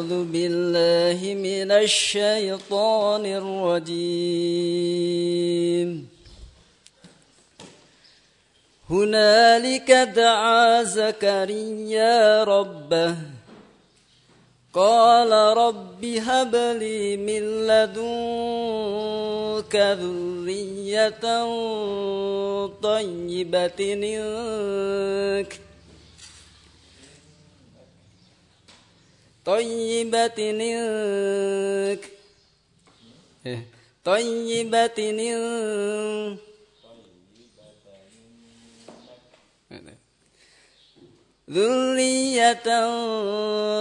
أعوذ بالله من الشيطان الرجيم. هنالك دعا زكريا ربه. قال رب هب لي من لدنك ذرية طيبة إنك طيبة إنك طيبة إنك ذرية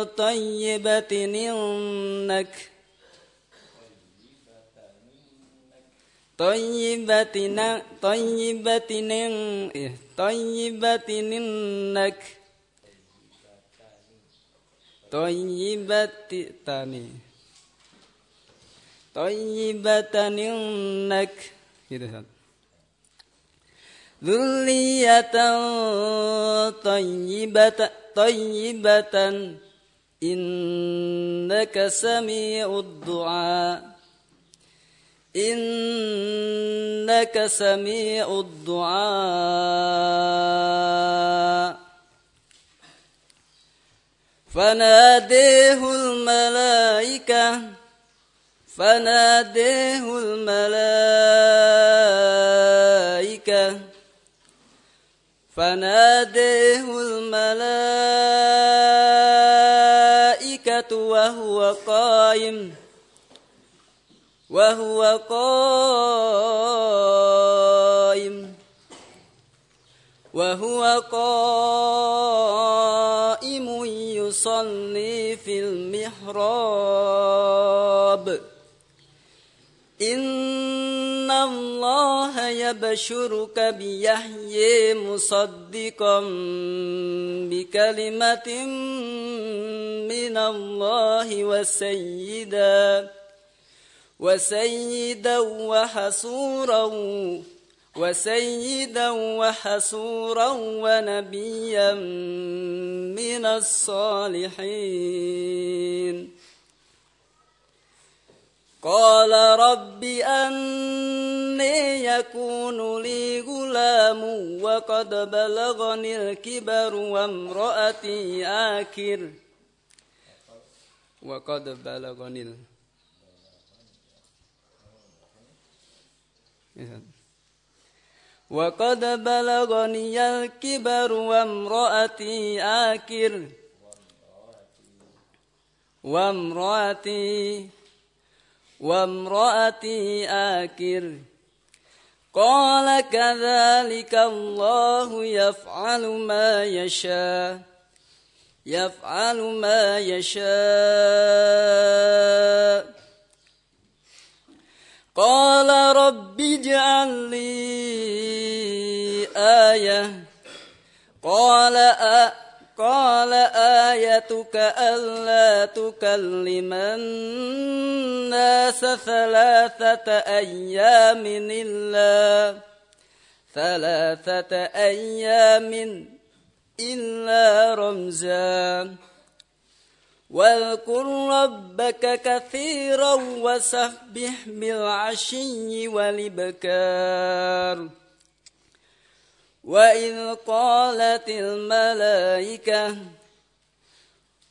طيبة إنك طيبة طيبة إنك طيبة تاني. طيبة إنك ذرية طيبة طيبة إنك سميع الدعاء. إنك سميع الدعاء. فناديه الملائكة فناديه الملائكة فناديه الملائكة وهو قائم وهو قائم وهو قائم. يصلي في المحراب. إن الله يبشرك بيحيى مصدقا بكلمة من الله وسيدا وسيدا وحسورا وسيدا وحسورا ونبيا من الصالحين. قال رب أني يكون لي غلام وقد بلغني الكبر وامرأتي آكر. وقد بلغني وقد بلغني الكبر وامرأتي آكر وامرأتي وامرأتي آكر قال كذلك الله يفعل ما يشاء. يفعل ما يشاء. قال رب اجعل لي آية. قال أ قال آيتك ألا تكلم الناس ثلاثة أيام إلا ثلاثة أيام إلا رمزا. واذكر ربك كثيرا وسبح بالعشي والإبكار. وإذ قالت الملائكة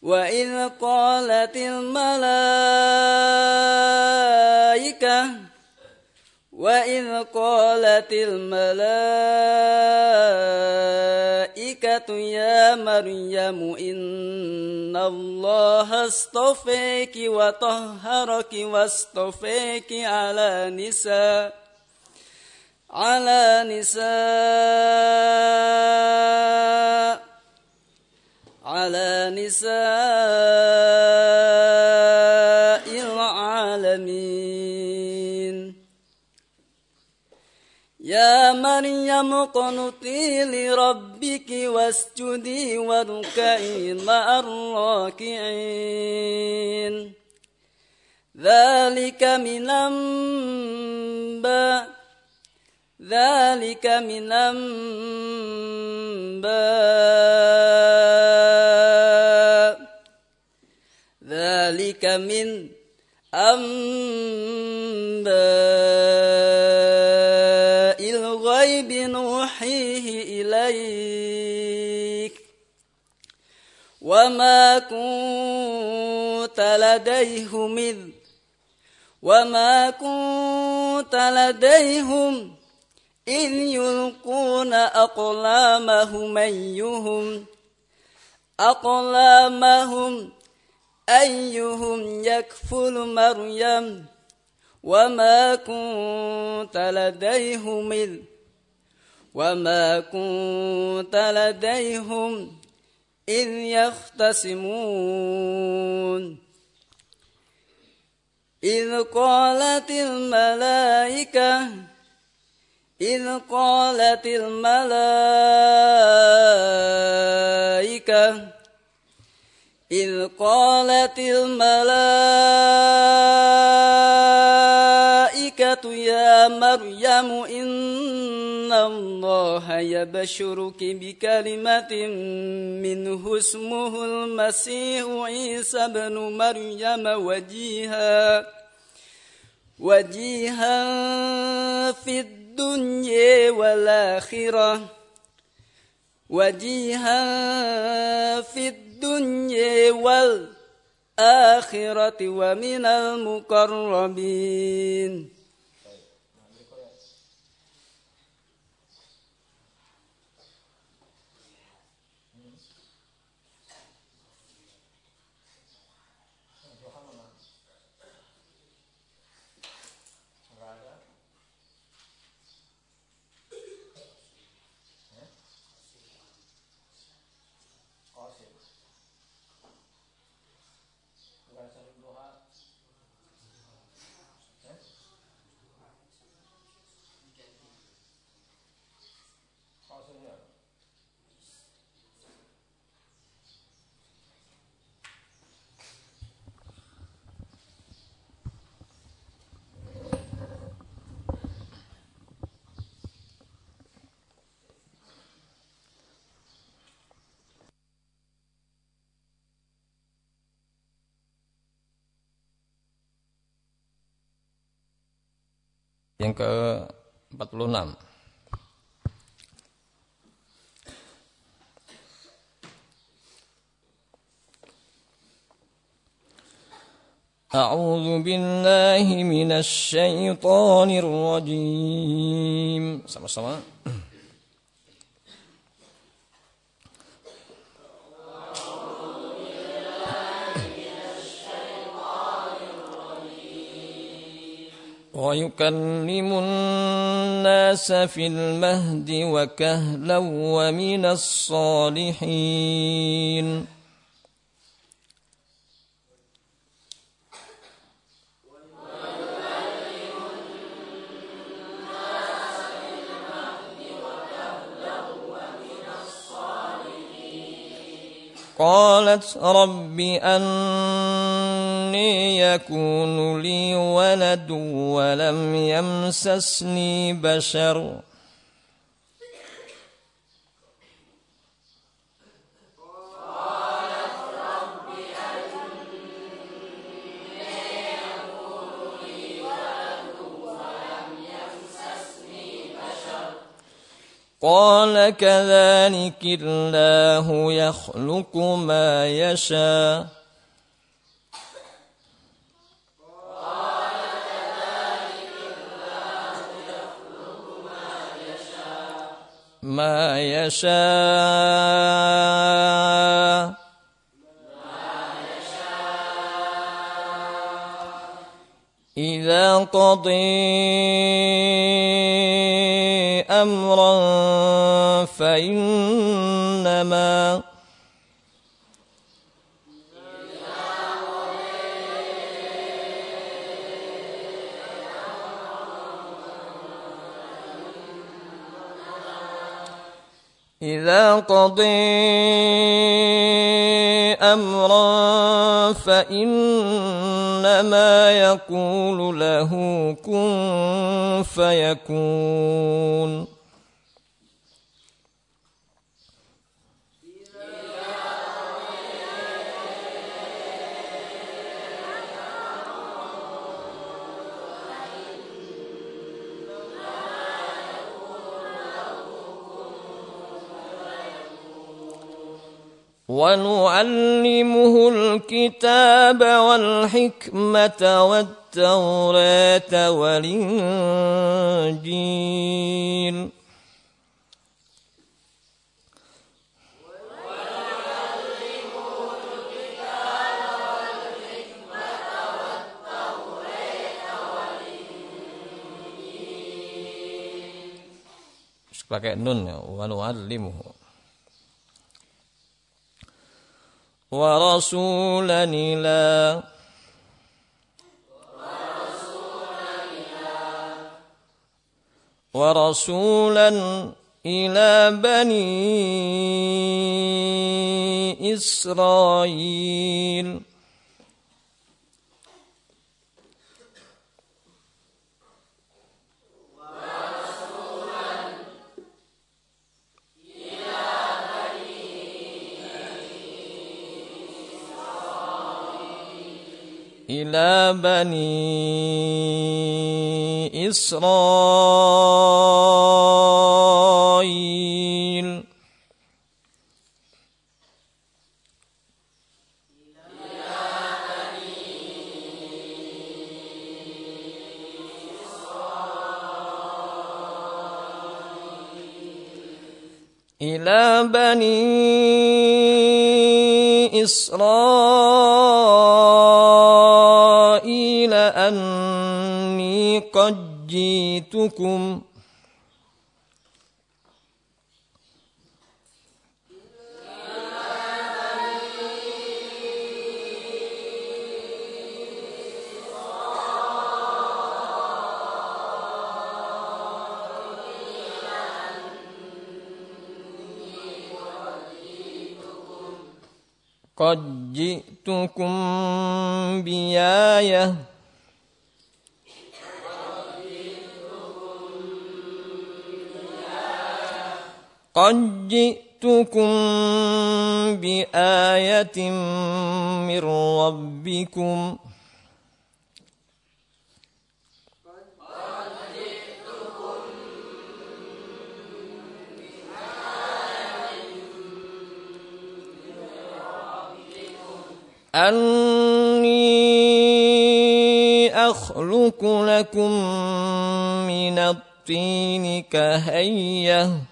وإذ قالت الملائكة وإذ قالت يا مريم إن الله اصطفيك وطهرك واصطفيك على نساء على نساء على نساء العالمين. مريم اقنتي لربك واسجدي واركعي مع الراكعين. ذلك من أنباء ذلك من أنباء. ذلك من أنباء. إليك وما كنت لديهم إذ وما كنت لديهم إذ يلقون أقلامهم أيهم أقلامهم أيهم يكفل مريم وما كنت لديهم إذ وما كنت لديهم إذ يختصمون إذ قالت الملائكة إذ قالت الملائكة إذ قالت الملائكة يا مريم إن الله يبشرك بكلمة منه اسمه المسيح عيسى بن مريم وجيها وجيها في الدنيا والآخرة وجيها في الدنيا والآخرة ومن المقربين. Yang ke-46. أعوذ بالله من الشيطان الرجيم sama-sama. ويكلم الناس في المهد وكهلا ومن الصالحين. قالت رب أني يكون لي ولد ولم يمسسني بشر. قال كذلك الله يخلق ما يشاء. ما يشاء. إذا قضي أمرا فإنما إذا قضي أمرا فإنما يقول له كن فيكون. ونعلمه الكتاب والحكمة والتوراة والإنجيل. Pakai nun ya wa ورسولا إلى ورسولا إلى بني إسرائيل. إلى بني إسرائيل. إلى بني إسرائيل. قد جئتكم. قد جئتكم بآية قد جئتكم بآية من ربكم. أني أخلق لكم من الطين كهية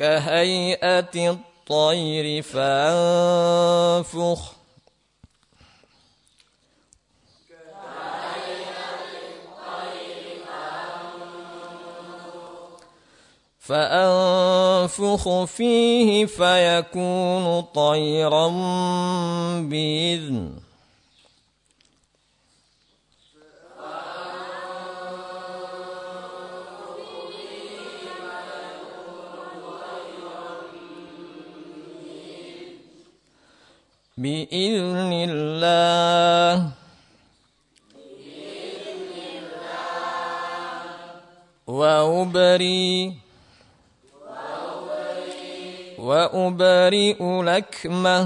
كهيئة الطير فانفخ. فأنفخ فيه فيكون طيرا بإذن. بإذن الله. وأبري وأبرئ لكمة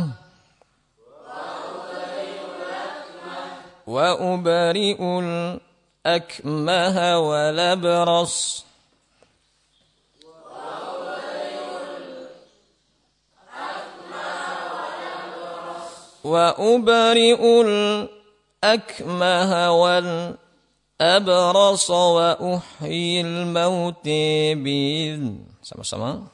وأبرئ الأكمه والأبرص. وأبرئ الأكمه والأبرص وأحيي الموت بإذن sama-sama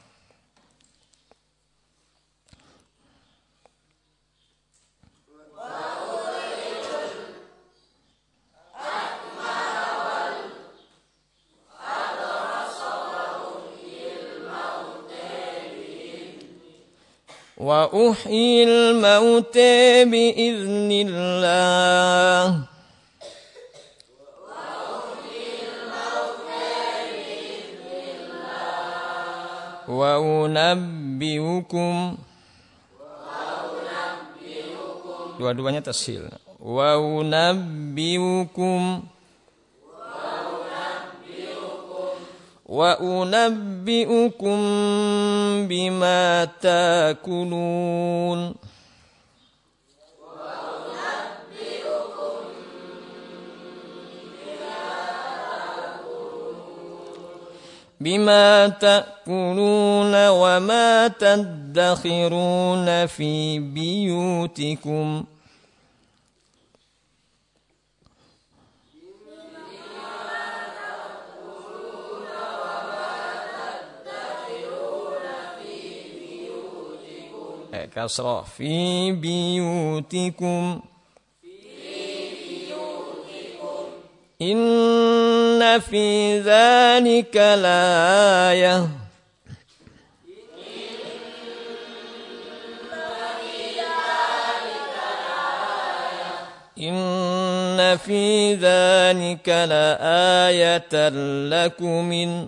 وأحيي الموت بإذن الله. وأنبئكم. Dua-duanya tasil wa وأنبئكم بما تاكلون بما تأكلون وما تدخرون في بيوتكم كسرة في بيوتكم. إن في ذلك لآية. إن في ذلك لآية لكم. إن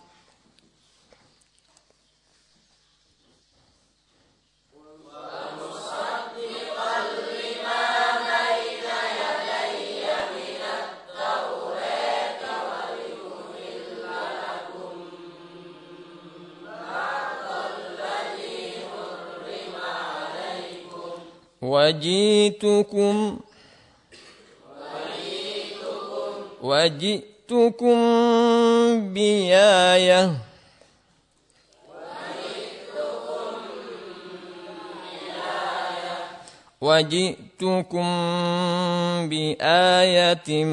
وجئتكم وجئتكم بآية وجئتكم بآية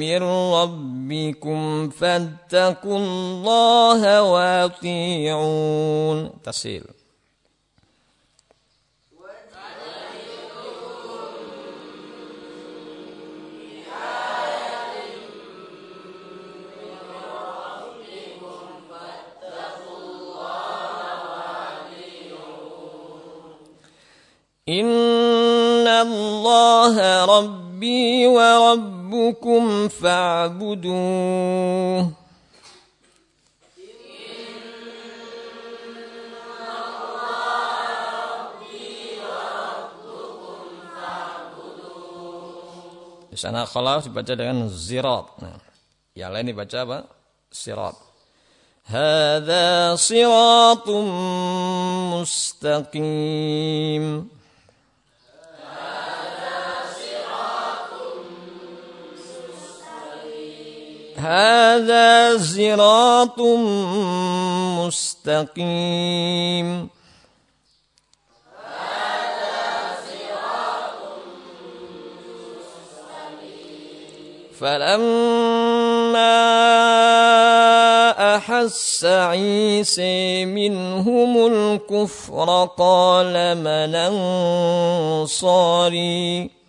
من ربكم فاتقوا الله وأطيعون. تصير إن الله ربي وربكم فاعبدوه Di sana khalaf dibaca dengan zirat. Nah, yang lain dibaca apa? Sirat. Hadza siratun mustaqim. هذا صراط مستقيم. فلما أحس عيسى منهم الكفر قال من أنصاري؟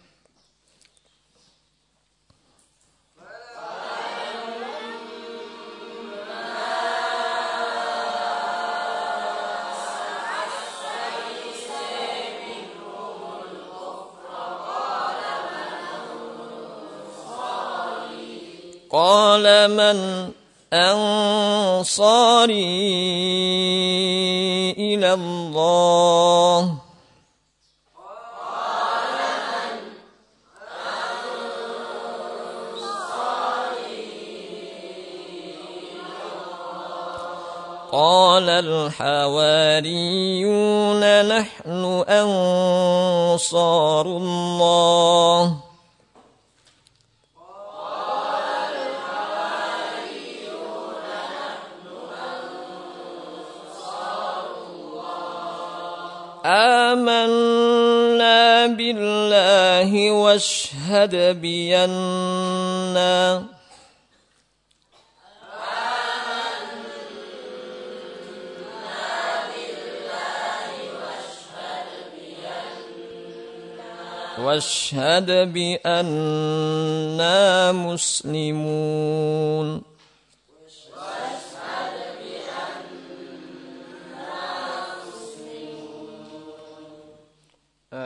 قال من أنصاري إلى الله؟ قال الحواريون نحن أنصار الله. آمنا بالله واشهد بأننا واشهد بأننا مسلمون.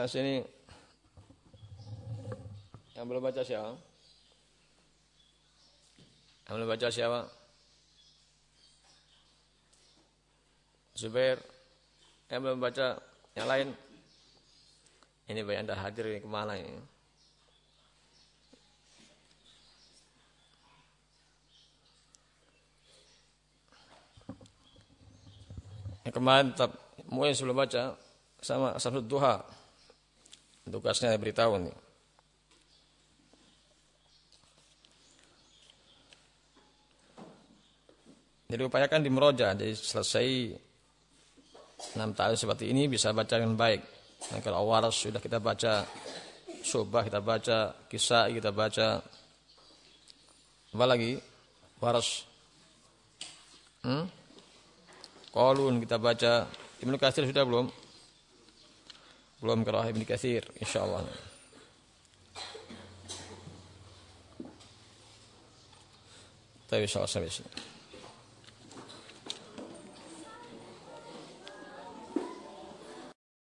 Sini yang belum baca siapa? Yang belum baca siapa? Zubair. Yang belum baca yang lain? Ini banyak anda hadir ini ke mana ini? Yang kemarin tetap mulai sebelum baca sama satu duha. Tugasnya beritahu nih. Jadi upayakan di meroja, jadi selesai enam tahun seperti ini bisa baca dengan baik. Nah, kalau waras sudah kita baca, subah kita baca, kisah kita baca, apa lagi? Waras, hmm? Kolun kita baca. Ibnu Katsir sudah belum? belum kerah Ibnu Katsir insyaallah. Tapi ان شاء الله